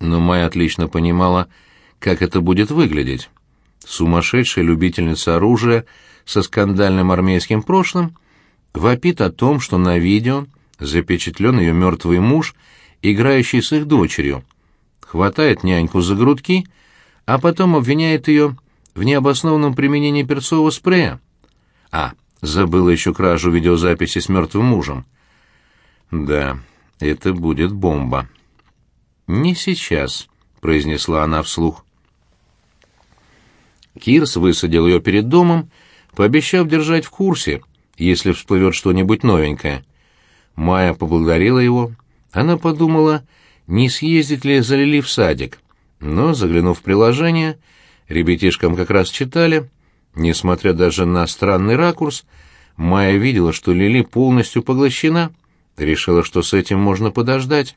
но Майя отлично понимала, как это будет выглядеть. Сумасшедшая любительница оружия со скандальным армейским прошлым вопит о том, что на видео запечатлен ее мертвый муж, играющий с их дочерью, хватает няньку за грудки, а потом обвиняет ее в необоснованном применении перцового спрея. А, забыла еще кражу видеозаписи с мертвым мужем. Да, это будет бомба. «Не сейчас», — произнесла она вслух. Кирс высадил ее перед домом, пообещав держать в курсе, если всплывет что-нибудь новенькое. Майя поблагодарила его. Она подумала, не съездить ли за Лили в садик. Но, заглянув в приложение, ребятишкам как раз читали, несмотря даже на странный ракурс, Майя видела, что Лили полностью поглощена, решила, что с этим можно подождать.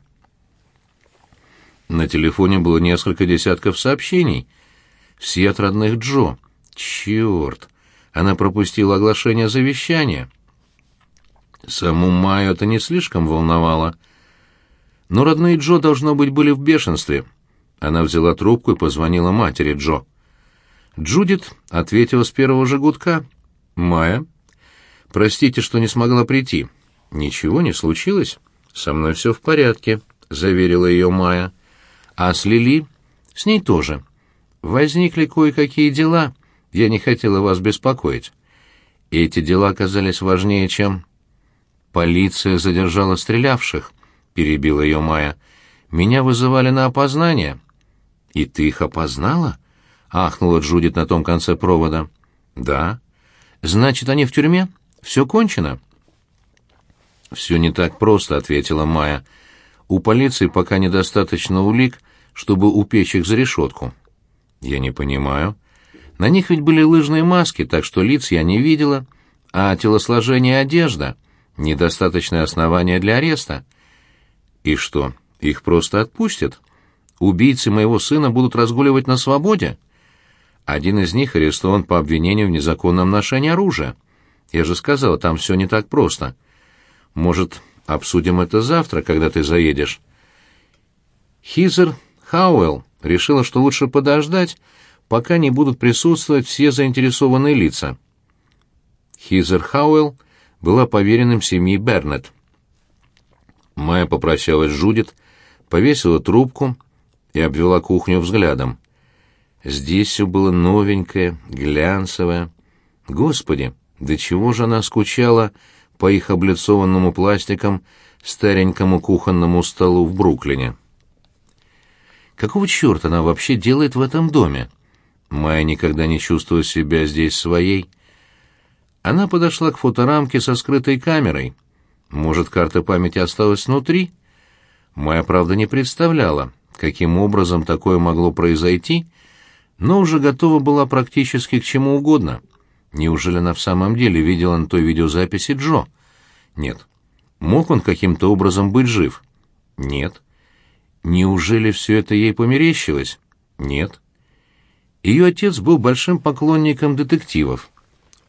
На телефоне было несколько десятков сообщений. Все от родных Джо. Черт! Она пропустила оглашение завещания. Саму Майю это не слишком волновало. Но родные Джо, должно быть, были в бешенстве. Она взяла трубку и позвонила матери Джо. Джудит ответила с первого же гудка. «Майя, простите, что не смогла прийти». «Ничего не случилось. Со мной все в порядке», — заверила ее Майя. А с Лили? С ней тоже. Возникли кое-какие дела. Я не хотела вас беспокоить. Эти дела оказались важнее, чем... Полиция задержала стрелявших, перебила ее Майя. Меня вызывали на опознание. И ты их опознала? Ахнула Джудит на том конце провода. Да. Значит, они в тюрьме? Все кончено? Все не так просто, ответила Майя. У полиции пока недостаточно улик, чтобы упечь их за решетку. Я не понимаю. На них ведь были лыжные маски, так что лиц я не видела, а телосложение и одежда — недостаточное основание для ареста. И что, их просто отпустят? Убийцы моего сына будут разгуливать на свободе? Один из них арестован по обвинению в незаконном ношении оружия. Я же сказал, там все не так просто. Может, Обсудим это завтра, когда ты заедешь. Хизер Хауэлл решила, что лучше подождать, пока не будут присутствовать все заинтересованные лица. Хизер Хауэлл была поверенным семьи Бернет. Майя попрощалась с Жудит, повесила трубку и обвела кухню взглядом. Здесь все было новенькое, глянцевое. Господи, до чего же она скучала по их облицованному пластиком старенькому кухонному столу в Бруклине. Какого черта она вообще делает в этом доме? Майя никогда не чувствовала себя здесь своей. Она подошла к фоторамке со скрытой камерой. Может, карта памяти осталась внутри? Майя, правда, не представляла, каким образом такое могло произойти, но уже готова была практически к чему угодно — Неужели она в самом деле видела на той видеозаписи Джо? Нет. Мог он каким-то образом быть жив? Нет. Неужели все это ей померещилось? Нет. Ее отец был большим поклонником детективов.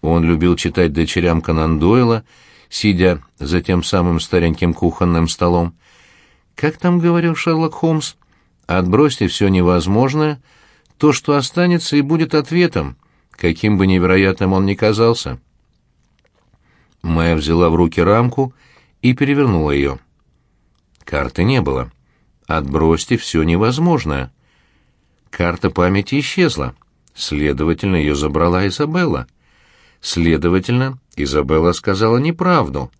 Он любил читать дочерям Конан Дойла, сидя за тем самым стареньким кухонным столом. Как там говорил Шерлок Холмс? «Отбросьте все невозможное, то, что останется, и будет ответом, каким бы невероятным он ни казался. Майя взяла в руки рамку и перевернула ее. Карты не было. Отбросьте все невозможное. Карта памяти исчезла. Следовательно, ее забрала Изабелла. Следовательно, Изабелла сказала неправду.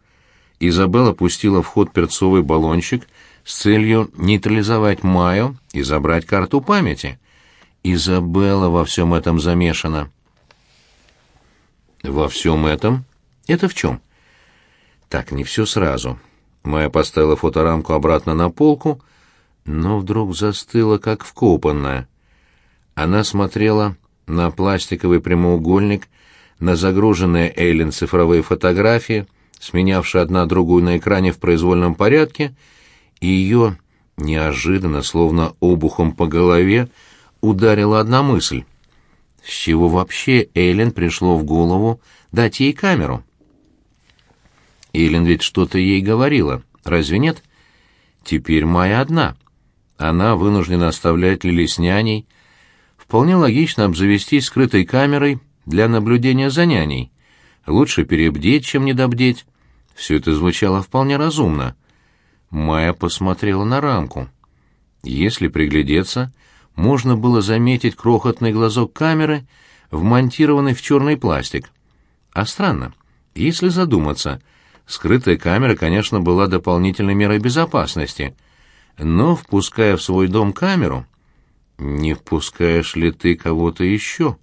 Изабелла пустила в ход перцовый баллончик с целью нейтрализовать Майю и забрать карту памяти. Изабелла во всем этом замешана. Во всем этом? Это в чем? Так, не все сразу. Майя поставила фоторамку обратно на полку, но вдруг застыла, как вкопанная. Она смотрела на пластиковый прямоугольник, на загруженные Эйлин цифровые фотографии, сменявшие одна другую на экране в произвольном порядке, и ее, неожиданно, словно обухом по голове, ударила одна мысль. С чего вообще Эйлен пришло в голову дать ей камеру? Эйлен ведь что-то ей говорила, разве нет? Теперь Майя одна. она вынуждена оставлять Лили с няней. Вполне логично обзавестись скрытой камерой для наблюдения за няней. Лучше перебдеть, чем недобдеть. Все это звучало вполне разумно. Майя посмотрела на рамку. Если приглядеться, можно было заметить крохотный глазок камеры, вмонтированный в черный пластик. А странно, если задуматься, скрытая камера, конечно, была дополнительной мерой безопасности, но, впуская в свой дом камеру, не впускаешь ли ты кого-то еще?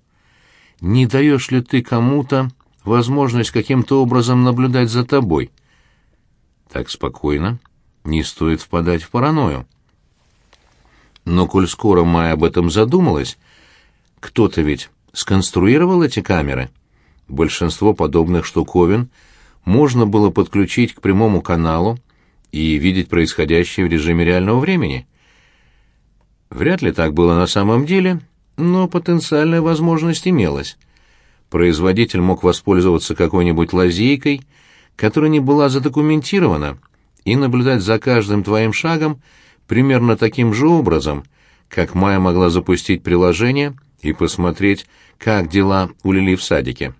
Не даешь ли ты кому-то возможность каким-то образом наблюдать за тобой? Так спокойно не стоит впадать в паранойю. Но коль скоро Майя об этом задумалась, кто-то ведь сконструировал эти камеры. Большинство подобных штуковин можно было подключить к прямому каналу и видеть происходящее в режиме реального времени. Вряд ли так было на самом деле, но потенциальная возможность имелась. Производитель мог воспользоваться какой-нибудь лазейкой, которая не была задокументирована, и наблюдать за каждым твоим шагом примерно таким же образом, как Майя могла запустить приложение и посмотреть, как дела у Лили в садике.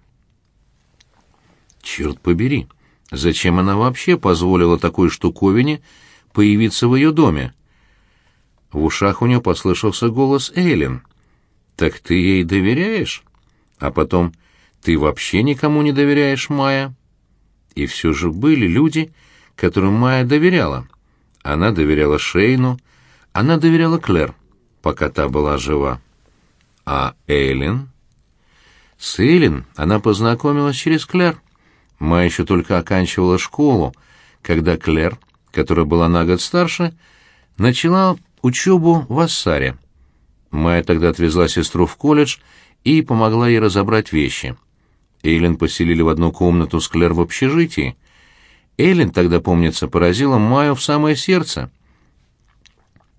Черт побери, зачем она вообще позволила такой штуковине появиться в ее доме? В ушах у нее послышался голос Эйлин. «Так ты ей доверяешь?» А потом «Ты вообще никому не доверяешь, Майя?» И все же были люди, которым Майя доверяла. Она доверяла Шейну, она доверяла Клэр, пока та была жива. А Эйлин? С Эйлин она познакомилась через Клэр. Майя еще только оканчивала школу, когда Клэр, которая была на год старше, начала учебу в Ассаре. Майя тогда отвезла сестру в колледж и помогла ей разобрать вещи. Эйлин поселили в одну комнату с Клэр в общежитии. Эйлин тогда, помнится, поразила Майю в самое сердце.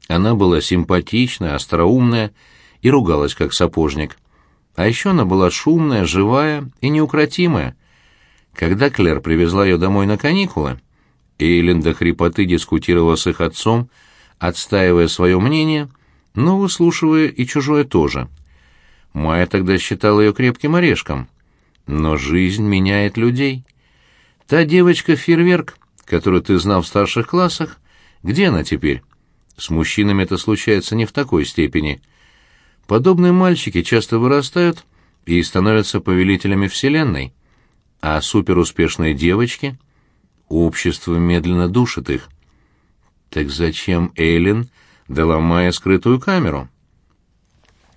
Она была симпатичная, остроумная и ругалась, как сапожник. А еще она была шумная, живая и неукротимая. Когда Клэр привезла ее домой на каникулы, Эйлин до хрипоты дискутировала с их отцом, отстаивая свое мнение, но выслушивая и чужое тоже. Майя тогда считала ее крепким орешком. Но жизнь меняет людей. Та девочка-фейерверк, которую ты знал в старших классах, где она теперь? С мужчинами это случается не в такой степени. Подобные мальчики часто вырастают и становятся повелителями Вселенной. А суперуспешные девочки? Общество медленно душит их. Так зачем Эйлин дала Майе скрытую камеру?